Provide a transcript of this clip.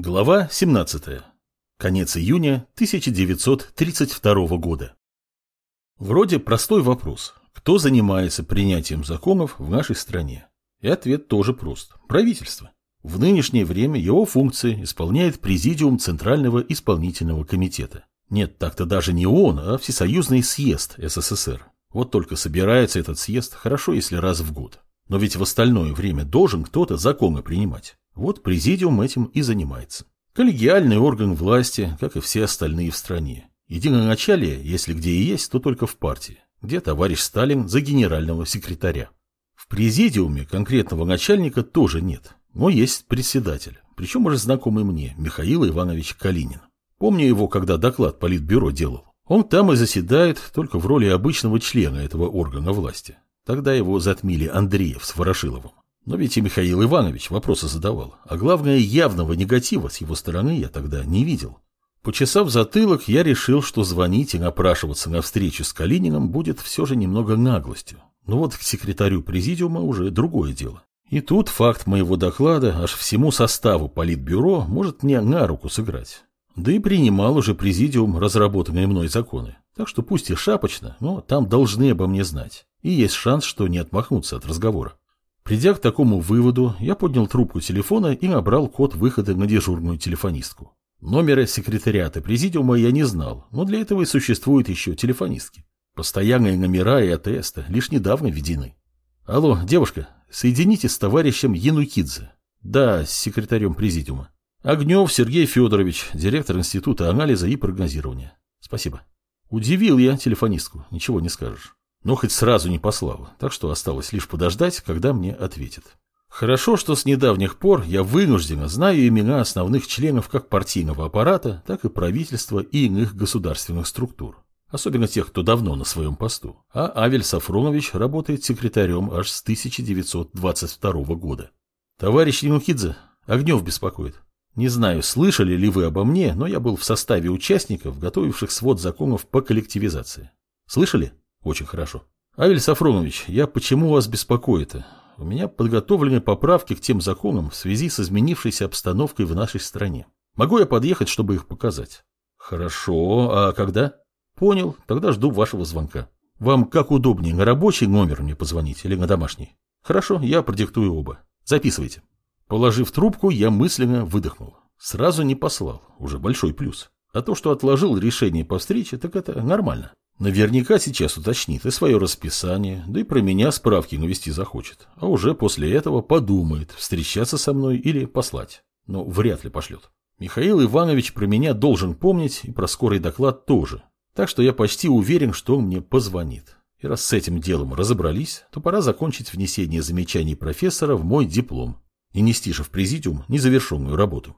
Глава 17. Конец июня 1932 года. Вроде простой вопрос. Кто занимается принятием законов в нашей стране? И ответ тоже прост. Правительство. В нынешнее время его функции исполняет Президиум Центрального исполнительного комитета. Нет, так-то даже не он, а Всесоюзный съезд СССР. Вот только собирается этот съезд хорошо, если раз в год. Но ведь в остальное время должен кто-то законы принимать. Вот президиум этим и занимается. Коллегиальный орган власти, как и все остальные в стране. Единоначалие, если где и есть, то только в партии, где товарищ Сталин за генерального секретаря. В президиуме конкретного начальника тоже нет, но есть председатель, причем уже знакомый мне, Михаил Иванович Калинин. Помню его, когда доклад Политбюро делал. Он там и заседает только в роли обычного члена этого органа власти. Тогда его затмили Андреев с Ворошиловым. Но ведь и Михаил Иванович вопросы задавал, а главное, явного негатива с его стороны я тогда не видел. Почесав затылок, я решил, что звонить и напрашиваться на встречу с Калининым будет все же немного наглостью. Но вот к секретарю президиума уже другое дело. И тут факт моего доклада аж всему составу политбюро может мне на руку сыграть. Да и принимал уже президиум разработанные мной законы. Так что пусть и шапочно, но там должны обо мне знать. И есть шанс, что не отмахнуться от разговора. Придя к такому выводу, я поднял трубку телефона и набрал код выхода на дежурную телефонистку. Номера секретариата президиума я не знал, но для этого и существуют еще телефонистки. Постоянные номера и АТС лишь недавно введены. Алло, девушка, соедините с товарищем Янукидзе. Да, с секретарем президиума. Огнев Сергей Федорович, директор Института анализа и прогнозирования. Спасибо. Удивил я телефонистку, ничего не скажешь. Но хоть сразу не послал, так что осталось лишь подождать, когда мне ответят. Хорошо, что с недавних пор я вынужденно знаю имена основных членов как партийного аппарата, так и правительства и иных государственных структур. Особенно тех, кто давно на своем посту. А Авель Сафронович работает секретарем аж с 1922 года. Товарищ Янукидзе, Огнев беспокоит. Не знаю, слышали ли вы обо мне, но я был в составе участников, готовивших свод законов по коллективизации. Слышали? Очень хорошо. Авель Сафронович, я почему вас беспокою-то? У меня подготовлены поправки к тем законам в связи с изменившейся обстановкой в нашей стране. Могу я подъехать, чтобы их показать? Хорошо. А когда? Понял. Тогда жду вашего звонка. Вам как удобнее, на рабочий номер мне позвонить или на домашний? Хорошо, я продиктую оба. Записывайте. Положив трубку, я мысленно выдохнул. Сразу не послал. Уже большой плюс. А то, что отложил решение по встрече, так это нормально. Наверняка сейчас уточнит и свое расписание, да и про меня справки навести захочет. А уже после этого подумает, встречаться со мной или послать. Но вряд ли пошлет. Михаил Иванович про меня должен помнить и про скорый доклад тоже. Так что я почти уверен, что он мне позвонит. И раз с этим делом разобрались, то пора закончить внесение замечаний профессора в мой диплом и нести же в президиум незавершенную работу.